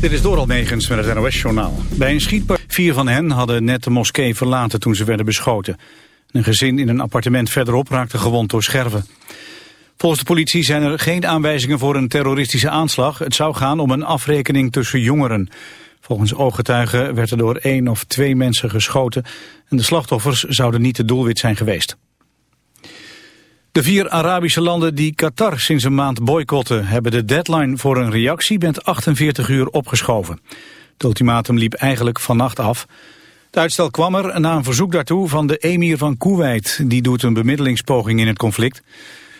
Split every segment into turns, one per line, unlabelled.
Dit is door Almegens met het NOS-journaal. Bij een schietpartij, vier van hen hadden net de moskee verlaten toen ze werden beschoten. Een gezin in een appartement verderop raakte gewond door scherven. Volgens de politie zijn er geen aanwijzingen voor een terroristische aanslag. Het zou gaan om een afrekening tussen jongeren. Volgens ooggetuigen werd er door één of twee mensen geschoten... en de slachtoffers zouden niet de doelwit zijn geweest. De vier Arabische landen die Qatar sinds een maand boycotten... hebben de deadline voor een reactie met 48 uur opgeschoven. Het ultimatum liep eigenlijk vannacht af. Het uitstel kwam er na een verzoek daartoe van de emir van Kuwait. Die doet een bemiddelingspoging in het conflict.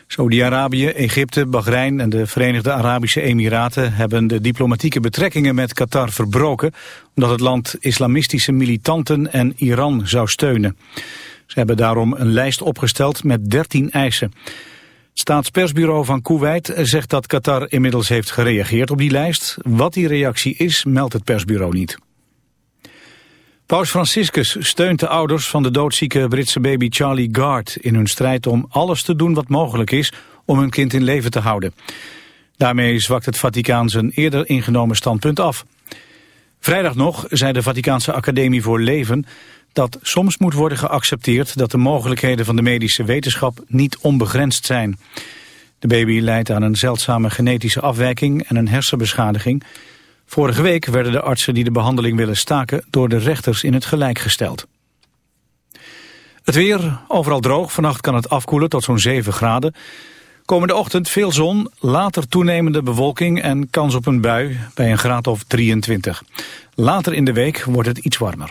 Saudi-Arabië, Egypte, Bahrein en de Verenigde Arabische Emiraten... hebben de diplomatieke betrekkingen met Qatar verbroken... omdat het land islamistische militanten en Iran zou steunen. Hebben daarom een lijst opgesteld met 13 eisen. Het staatspersbureau van Kuwait zegt dat Qatar inmiddels heeft gereageerd op die lijst. Wat die reactie is, meldt het persbureau niet. Paus Franciscus steunt de ouders van de doodzieke Britse baby Charlie Gard... in hun strijd om alles te doen wat mogelijk is om hun kind in leven te houden. Daarmee zwakt het Vaticaan zijn eerder ingenomen standpunt af. Vrijdag nog zei de Vaticaanse Academie voor Leven dat soms moet worden geaccepteerd dat de mogelijkheden van de medische wetenschap niet onbegrensd zijn. De baby leidt aan een zeldzame genetische afwijking en een hersenbeschadiging. Vorige week werden de artsen die de behandeling willen staken door de rechters in het gelijk gesteld. Het weer, overal droog. Vannacht kan het afkoelen tot zo'n 7 graden. Komende ochtend veel zon, later toenemende bewolking en kans op een bui bij een graad of 23. Later in de week wordt het iets warmer.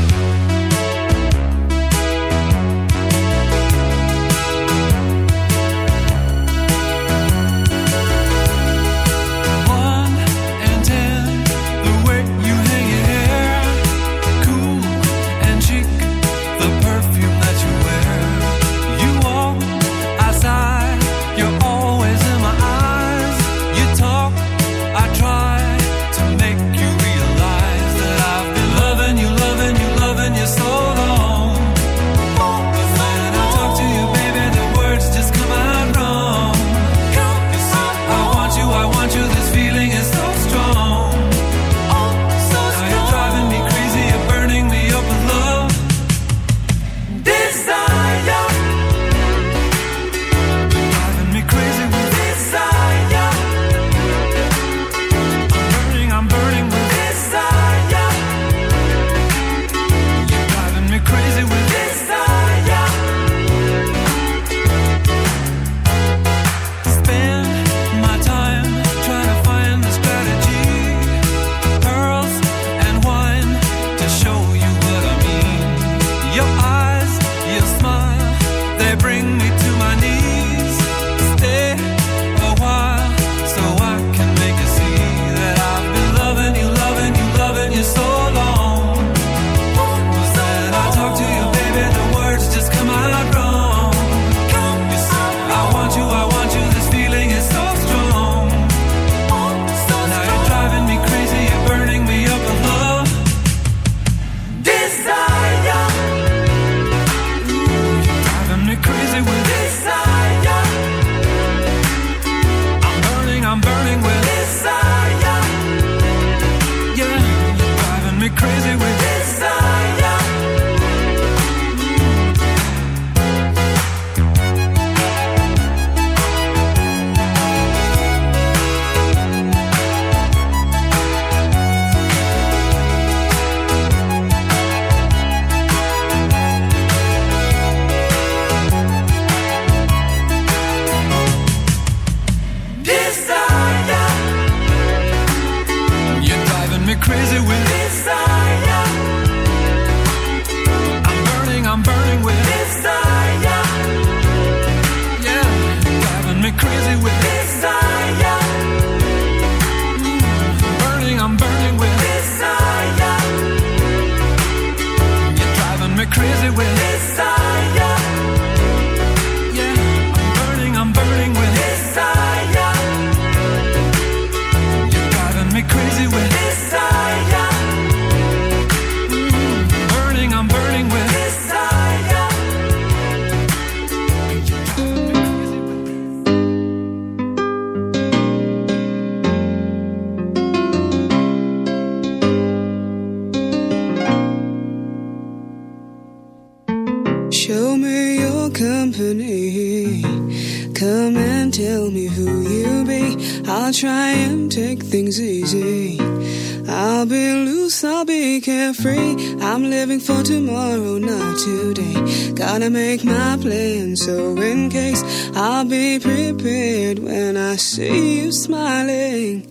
I'll be carefree. I'm living for tomorrow, not today. Gotta make my plans so in case I'll be prepared when I see you smiling.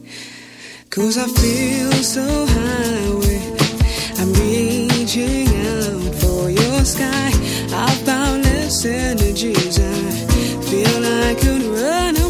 Cause I feel so high, I'm reaching out for your sky. I've boundless energies, I feel I could run a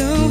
feel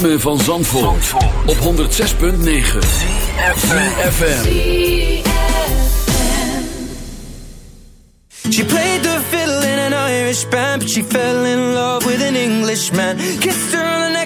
ritme van Zandvoort, op 106.9 FM.
She played the fiddle in an Irish band, but she fell in love with an Englishman. Kissed her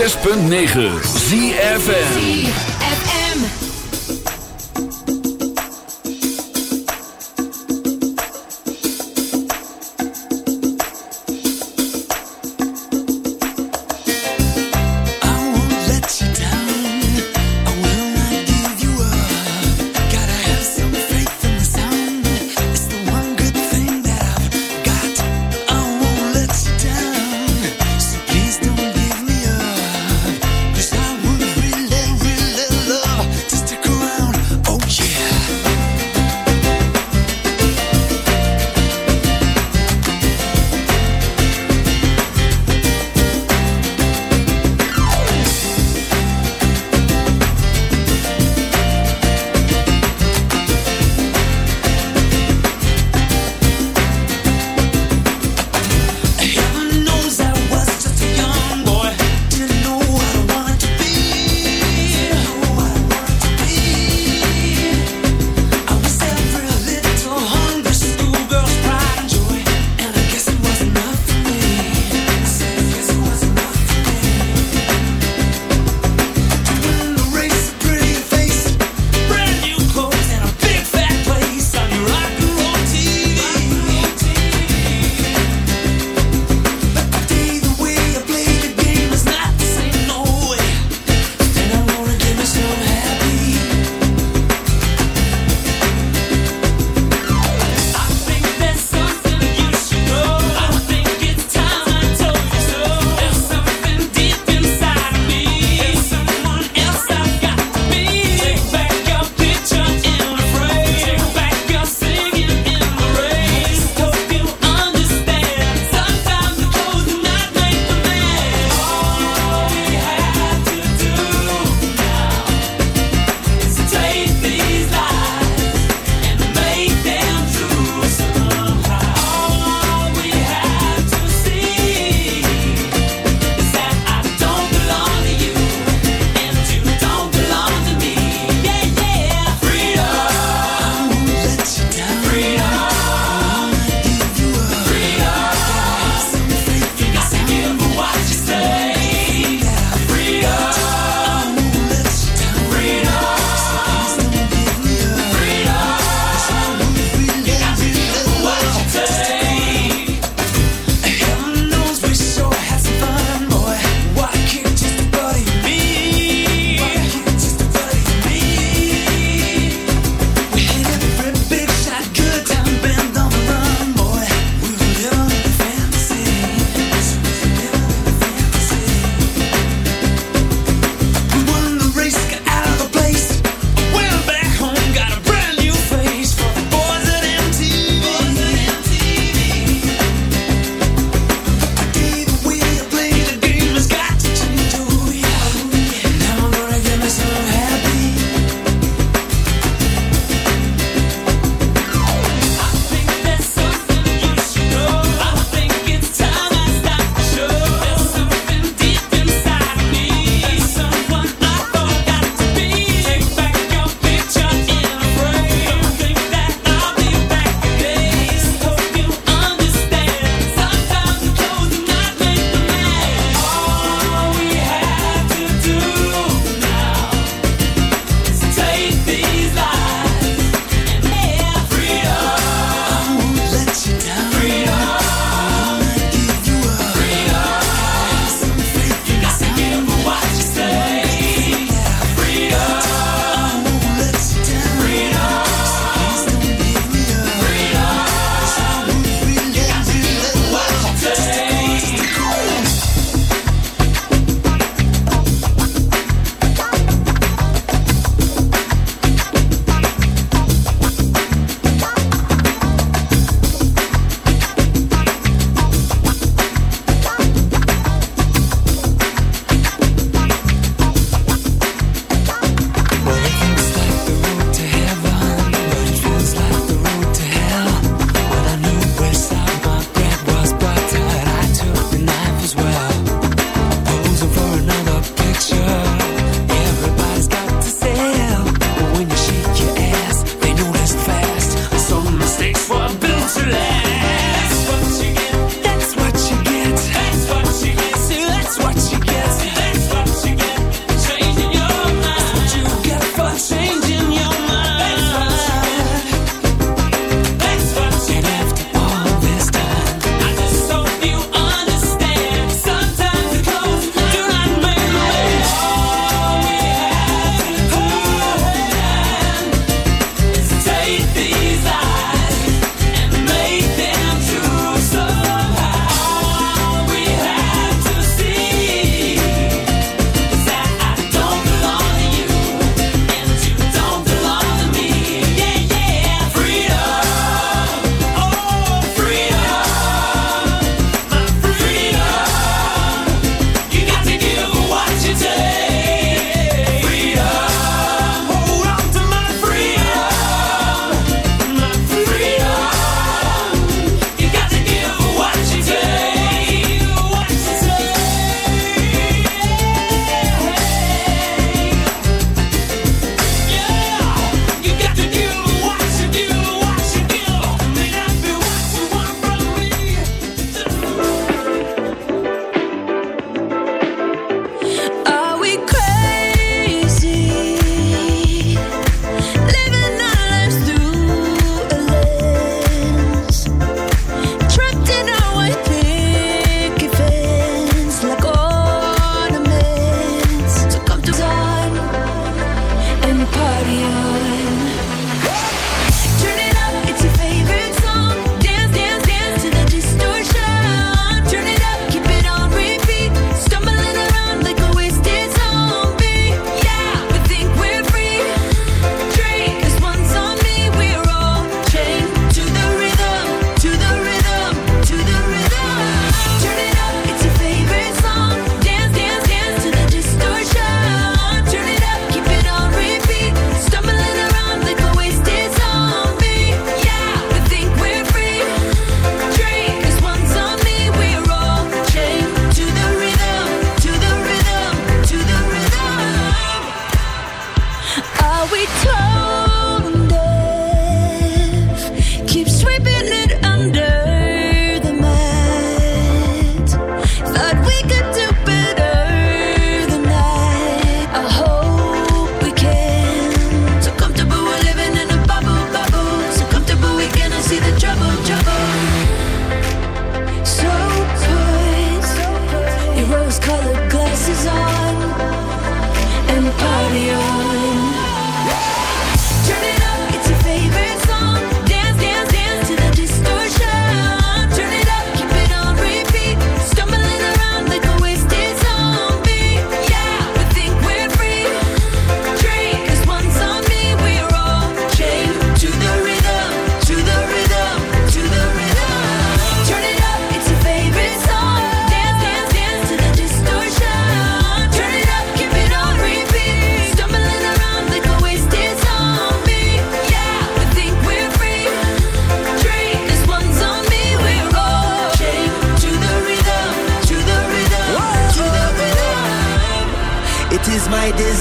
106.9
ZFN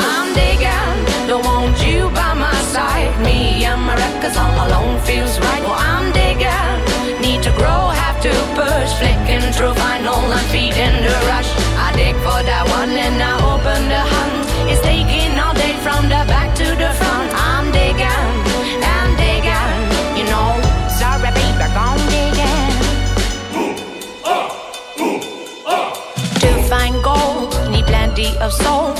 I'm digging, don't want you by my side. Me and my records all alone feels right. Well, I'm digging, need to grow, have to push. Flicking through vinyl and feeding the rush. I dig for that one and I open the hunt. It's taking all day from the back to the front. I'm digging, I'm digging, you know. Sorry, baby, gone digging. To find gold, need plenty of souls,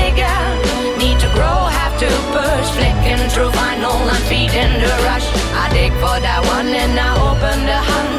through vinyl and feeding the rush. I dig for that one and I open the hunt.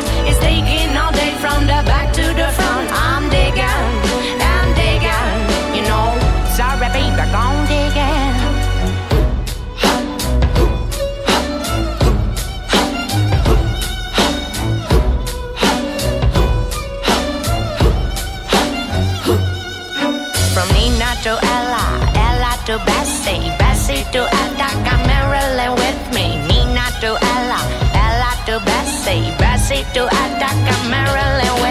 Bessie, Bessie to Attica, Marilyn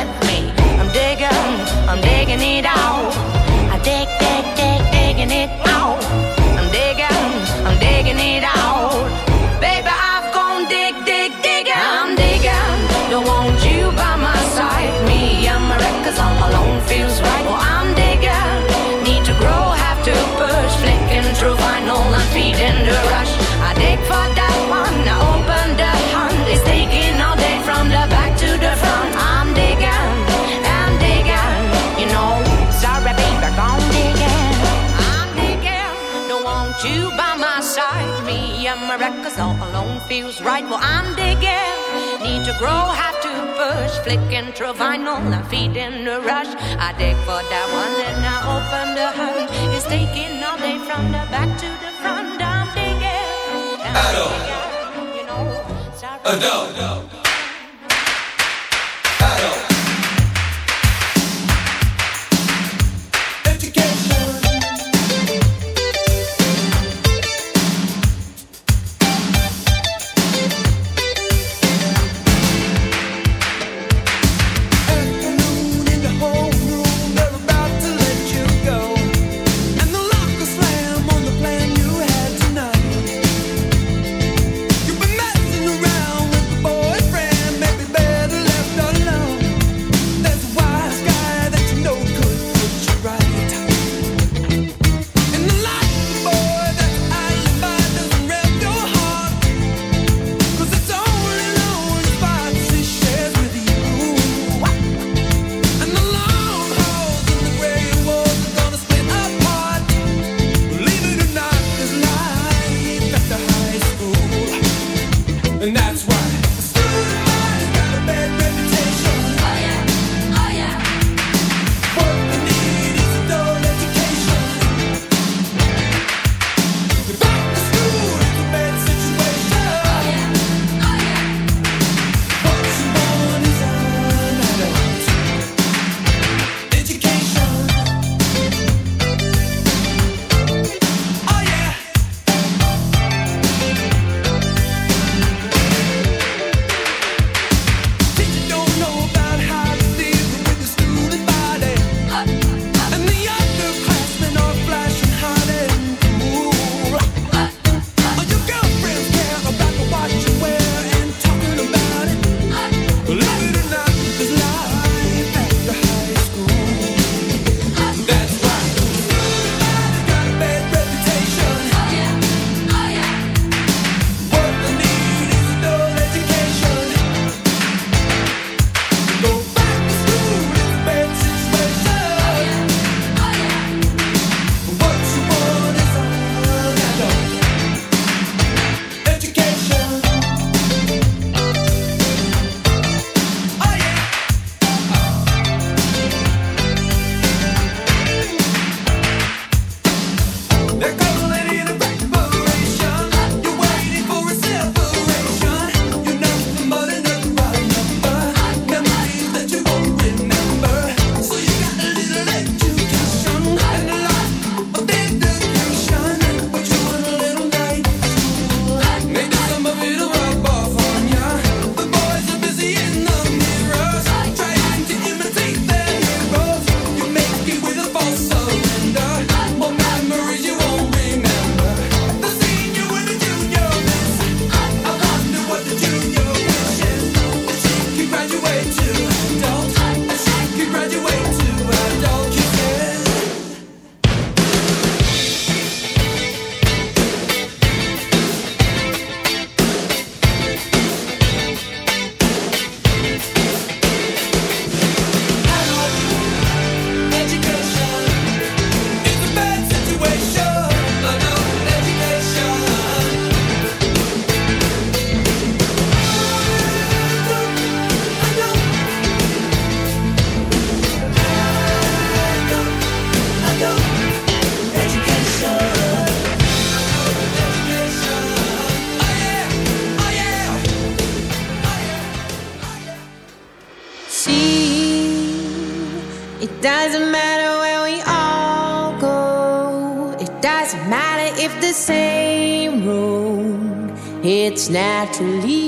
feels right. Well, I'm digging, need to grow, have to push. Flicking through vinyl and feeding the rush. I dig for that one and I open the hunt. It's taking all day from the back to the front. I'm digging, I'm digging, you know. Sorry.